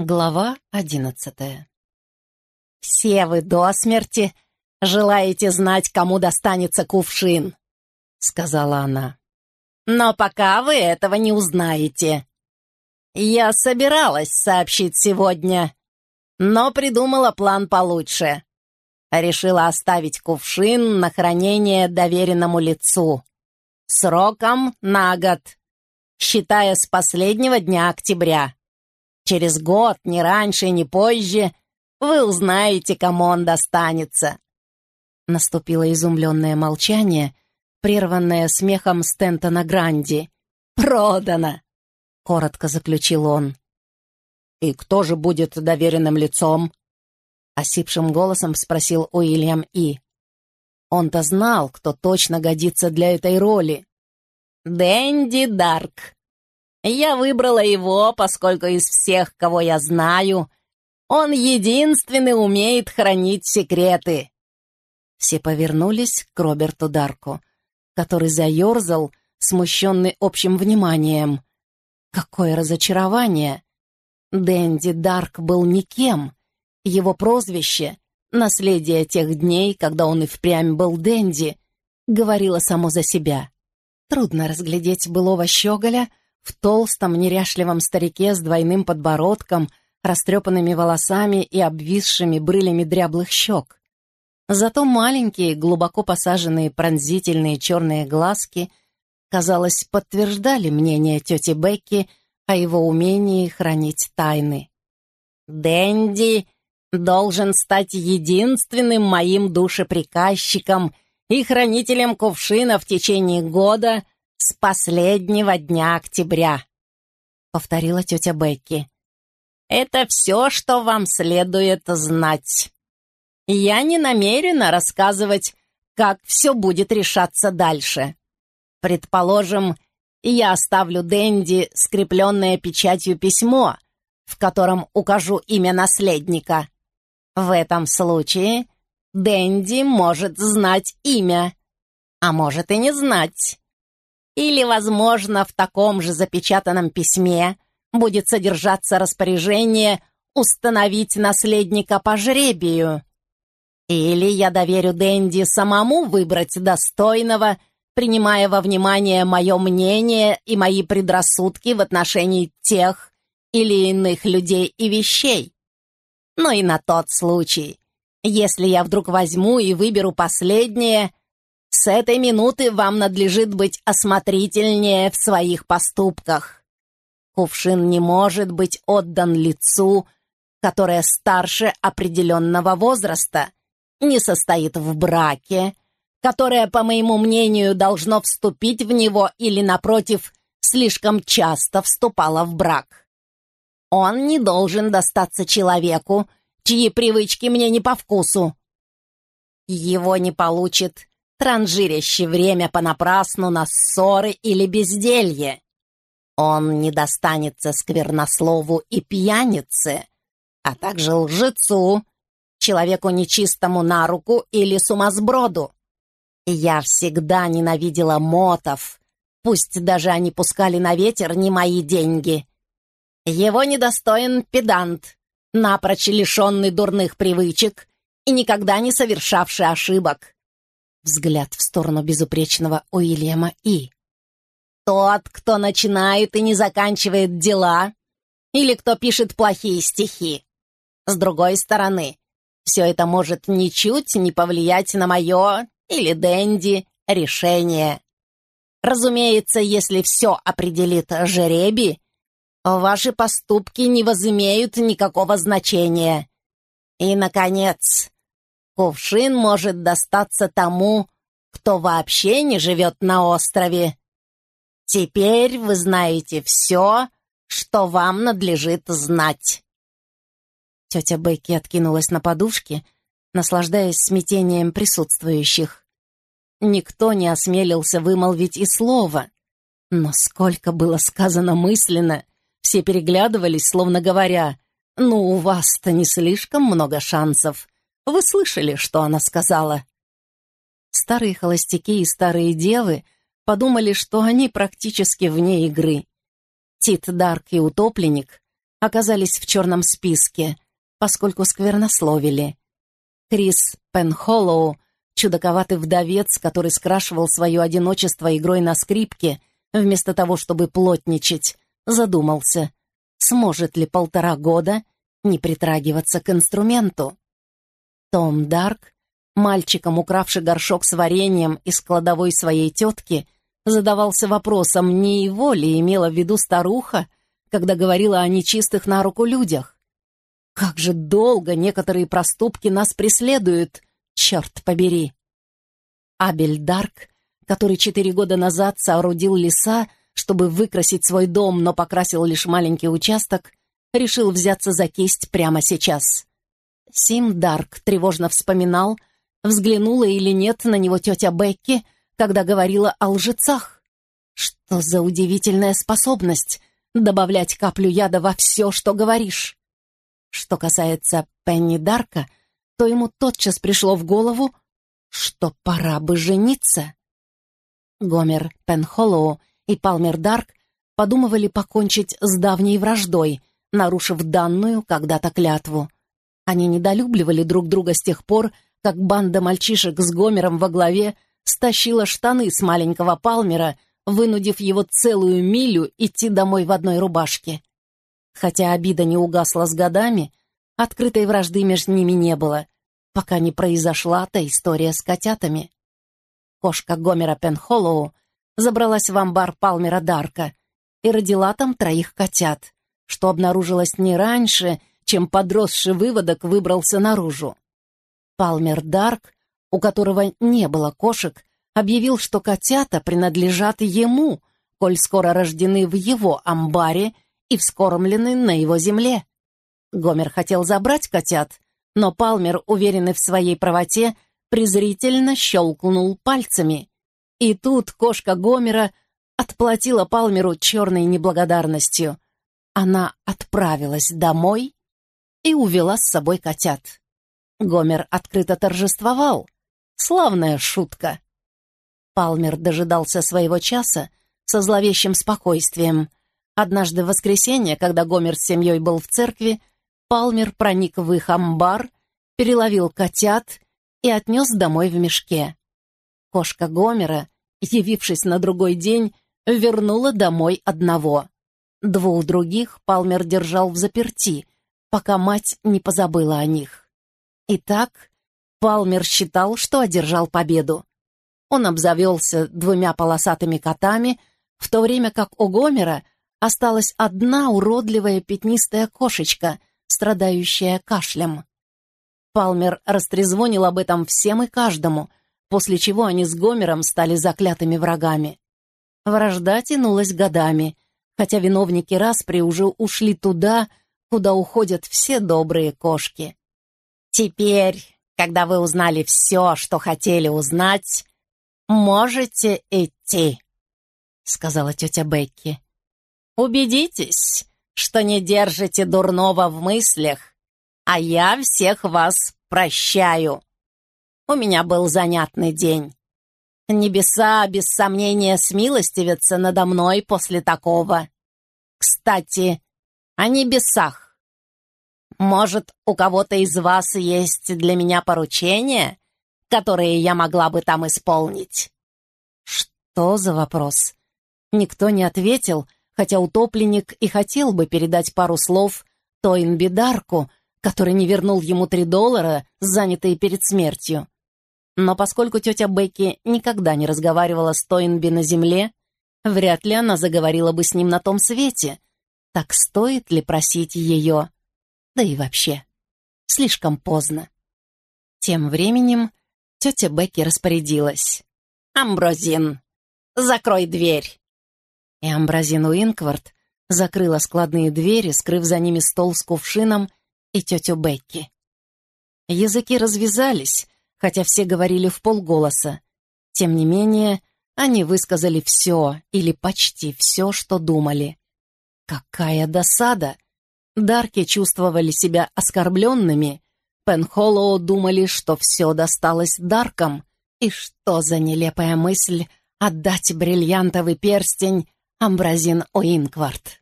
Глава одиннадцатая «Все вы до смерти желаете знать, кому достанется кувшин», — сказала она. «Но пока вы этого не узнаете. Я собиралась сообщить сегодня, но придумала план получше. Решила оставить кувшин на хранение доверенному лицу. Сроком на год, считая с последнего дня октября. Через год, ни раньше, ни позже, вы узнаете, кому он достанется». Наступило изумленное молчание, прерванное смехом Стентона Гранди. «Продано!» — коротко заключил он. «И кто же будет доверенным лицом?» — осипшим голосом спросил Уильям И. Он-то знал, кто точно годится для этой роли. «Дэнди Дарк», я выбрала его, поскольку из всех, кого я знаю, он единственный умеет хранить секреты. Все повернулись к Роберту Дарку, который заерзал, смущенный общим вниманием. Какое разочарование! Дэнди Дарк был никем. Его прозвище, наследие тех дней, когда он и впрямь был Дэнди, говорило само за себя. Трудно разглядеть былого щеголя — в толстом, неряшливом старике с двойным подбородком, растрепанными волосами и обвисшими брылями дряблых щек. Зато маленькие, глубоко посаженные пронзительные черные глазки, казалось, подтверждали мнение тети Бекки о его умении хранить тайны. «Дэнди должен стать единственным моим душеприказчиком и хранителем кувшина в течение года», «С последнего дня октября», — повторила тетя Бекки. «Это все, что вам следует знать. Я не намерена рассказывать, как все будет решаться дальше. Предположим, я оставлю Дэнди скрепленное печатью письмо, в котором укажу имя наследника. В этом случае Дэнди может знать имя, а может и не знать. Или, возможно, в таком же запечатанном письме будет содержаться распоряжение установить наследника по жребию. Или я доверю Дэнди самому выбрать достойного, принимая во внимание мое мнение и мои предрассудки в отношении тех или иных людей и вещей. Но и на тот случай, если я вдруг возьму и выберу последнее — с этой минуты вам надлежит быть осмотрительнее в своих поступках. Кувшин не может быть отдан лицу, которое старше определенного возраста, не состоит в браке, которое, по моему мнению, должно вступить в него или, напротив, слишком часто вступало в брак. Он не должен достаться человеку, чьи привычки мне не по вкусу. Его не получит транжирящий время понапрасну на ссоры или безделье. Он не достанется сквернослову и пьянице, а также лжецу, человеку нечистому на руку или сумасброду. Я всегда ненавидела мотов, пусть даже они пускали на ветер не мои деньги. Его недостоин педант, напрочь лишенный дурных привычек и никогда не совершавший ошибок взгляд в сторону безупречного Уильяма И. «Тот, кто начинает и не заканчивает дела, или кто пишет плохие стихи. С другой стороны, все это может ничуть не повлиять на мое или Дэнди решение. Разумеется, если все определит жеребий, ваши поступки не возымеют никакого значения. И, наконец, Кувшин может достаться тому, кто вообще не живет на острове. Теперь вы знаете все, что вам надлежит знать. Тетя Бекки откинулась на подушке, наслаждаясь смятением присутствующих. Никто не осмелился вымолвить и слова. Но сколько было сказано мысленно, все переглядывались, словно говоря, «Ну, у вас-то не слишком много шансов. Вы слышали, что она сказала?» Старые холостяки и старые девы подумали, что они практически вне игры. Тит Дарк и Утопленник оказались в черном списке, поскольку сквернословили. Крис Пенхоллоу, чудаковатый вдовец, который скрашивал свое одиночество игрой на скрипке, вместо того, чтобы плотничать, задумался, сможет ли полтора года не притрагиваться к инструменту. Том Дарк, мальчиком, укравший горшок с вареньем из кладовой своей тетки, задавался вопросом, не его ли имела в виду старуха, когда говорила о нечистых на руку людях. Как же долго некоторые проступки нас преследуют, черт побери! Абель Дарк, который четыре года назад соорудил леса, чтобы выкрасить свой дом, но покрасил лишь маленький участок, решил взяться за кисть прямо сейчас. Сим Дарк тревожно вспоминал, взглянула или нет на него тетя Бекки, когда говорила о лжецах. Что за удивительная способность добавлять каплю яда во все, что говоришь. Что касается Пенни Дарка, то ему тотчас пришло в голову, что пора бы жениться. Гомер Пенхоллоу и Палмер Дарк подумывали покончить с давней враждой, нарушив данную когда-то клятву. Они недолюбливали друг друга с тех пор, как банда мальчишек с Гомером во главе стащила штаны с маленького Палмера, вынудив его целую милю идти домой в одной рубашке. Хотя обида не угасла с годами, открытой вражды между ними не было, пока не произошла та история с котятами. Кошка Гомера Пенхоллоу забралась в амбар Палмера Дарка и родила там троих котят, что обнаружилось не раньше, чем подросший выводок выбрался наружу. Палмер Дарк у которого не было кошек, объявил, что котята принадлежат ему, коль скоро рождены в его амбаре и вскормлены на его земле. Гомер хотел забрать котят, но Палмер, уверенный в своей правоте, презрительно щелкнул пальцами. И тут кошка Гомера отплатила Палмеру черной неблагодарностью. Она отправилась домой и увела с собой котят. Гомер открыто торжествовал. Славная шутка. Палмер дожидался своего часа со зловещим спокойствием. Однажды в воскресенье, когда Гомер с семьей был в церкви, Палмер проник в их амбар, переловил котят и отнес домой в мешке. Кошка Гомера, явившись на другой день, вернула домой одного. Двух других Палмер держал в заперти, пока мать не позабыла о них. Итак, Палмер считал, что одержал победу. Он обзавелся двумя полосатыми котами, в то время как у Гомера осталась одна уродливая пятнистая кошечка, страдающая кашлем. Палмер растрезвонил об этом всем и каждому, после чего они с Гомером стали заклятыми врагами. Вражда тянулась годами, хотя виновники распри уже ушли туда, куда уходят все добрые кошки. «Теперь когда вы узнали все, что хотели узнать, можете идти», — сказала тетя Бекки. «Убедитесь, что не держите дурного в мыслях, а я всех вас прощаю. У меня был занятный день. Небеса, без сомнения, смилостивятся надо мной после такого. Кстати, о небесах. Может, у кого-то из вас есть для меня поручения, которые я могла бы там исполнить?» Что за вопрос? Никто не ответил, хотя утопленник и хотел бы передать пару слов Тоинби Дарку, который не вернул ему три доллара, занятые перед смертью. Но поскольку тетя Бекки никогда не разговаривала с Тойнби на земле, вряд ли она заговорила бы с ним на том свете. Так стоит ли просить ее? Да и вообще, слишком поздно. Тем временем тетя Бекки распорядилась. «Амброзин, закрой дверь!» И Амброзин Уинквард закрыла складные двери, скрыв за ними стол с кувшином и тетю Бекки. Языки развязались, хотя все говорили в полголоса. Тем не менее, они высказали все или почти все, что думали. Какая досада! Дарки чувствовали себя оскорбленными. Пенхоллоу думали, что все досталось Даркам. И что за нелепая мысль отдать бриллиантовый перстень Амбразин Оинквард.